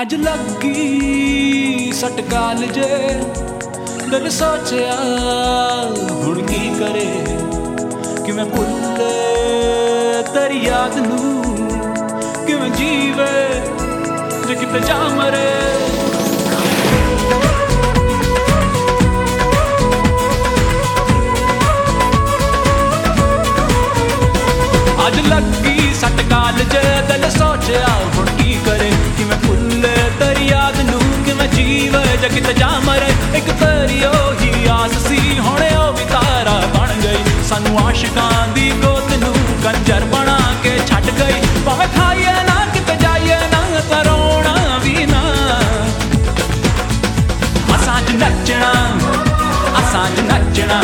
ਅੱਜ ਲੱਗੀ ਸਟ ਕਾਲਜੇ ਦਿਲ ਸੋਚਿਆ, ਹੁਣ ਕੀ ਕਰੇ? ਕਿਵੇਂ ਭੁੱਲੇ ਤੇਰੀ ਯਾਦ ਨੂੰ? ਕਿਵੇਂ ਜੀਵੇ ਜੇ ਕਿਤੇ ਜਾ ਮਰੇ? ਅੱਜ ਲੱਗੀ ਸੱਟ ਕਾਲਜ ਦਿਲ ਜੀਵ ਜੇ ਕਿਤੇ ਜਾ ਮਰੇ, ਇੱਕ ਤੇਰੀ ਉਹੀ ਆਸ ਸੀ। ਹੁਣ ਉਹ ਵੀ ਤਾਰਾ ਬਣ ਗਈ। ਸਾਨੂੰ ਆਸ਼ਿਕਾਂ ਦੀ ਗੋਤ ਨੂੰ ਕੰਜਰ ਬਣਾ ਕੇ ਛੱਡ ਗਈ। ਭਾਵੇਂ ਖਾਈਏ ਨਾ, ਕਿਤੇ ਜਾਈਏ ਨਾ ਤਰੋਣਾ ਵੀ ਨਾ। ਅਸਾਂ ਚ ਨੱਚਣਾ, ਅਸਾਂ ਚ ਨੱਚਣਾ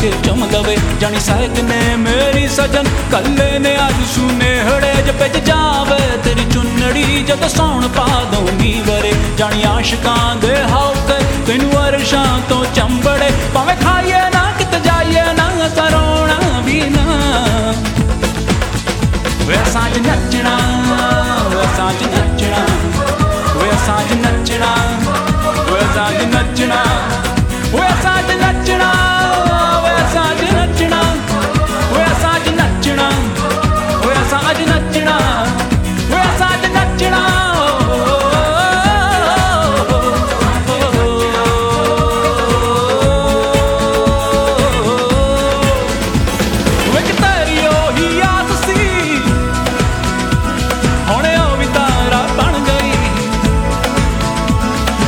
ਕੇ ਚੁੰਮ ਲਵੇ। ਜਾਣੀ ਸਹਿਕ ਨੇ ਮੇਰੀ ਸਜਨ ਕੱਲੇ ਨੇ ਅੱਜ ਸੁਨੇਹੜੇ ਜਪੇ ਜਾਵੇ। ਤੇਰੀ ਚੁੰਨੜੀ ਜਦ ਸੌਣ ਪਾ ਦਊਂਗੀ ਵਰੇ। ਜਾਣੀ ਆਸ਼ਿਕਾਂ ਦੇ ਹੌਕੇ ਤੈਨੂੰ ਅਰਸ਼ਾਂ ਤੋਂ ਚੰਬੜੇ। ਭਾਵੇਂ ਖਾਈਏ ਨਾ, ਕਿਤੇ ਜਾਈਏ ਨਾ ਤਰੋਣਾ ਵੀ ਨਾ। ਵੇ ਸਾਜ ਨੱਚਣਾ ਵੇ ਸਾਜ ਨੱਚਣਾ ਵੇ ਸਾਜ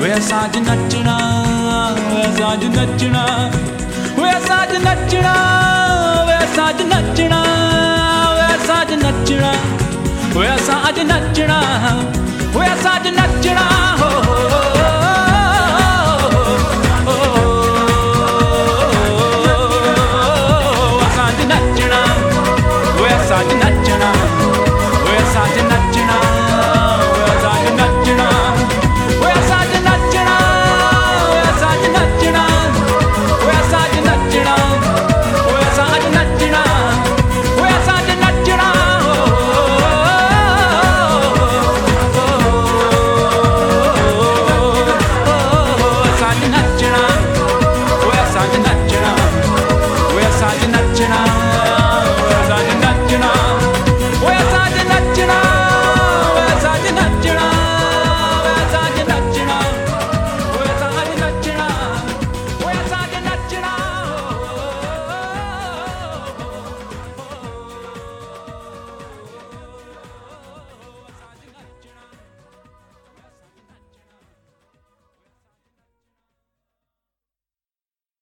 ਵੇ ਸਾਜ ਨੱਚਣਾ ਵੇ ਸਾਜ ਨੱਚਣਾ ਵੇ ਸਾਜ ਨੱਚਣਾ ਵੇ ਸਾਜ ਨੱਚਣਾ ਵੇ ਸਾਜ ਨੱਚਣਾ ਵੇ ਸਾਜ ਨੱਚਣਾ ਵੇ ਸਾਜ ਨੱਚਣਾ ਹੋ ਹੋ।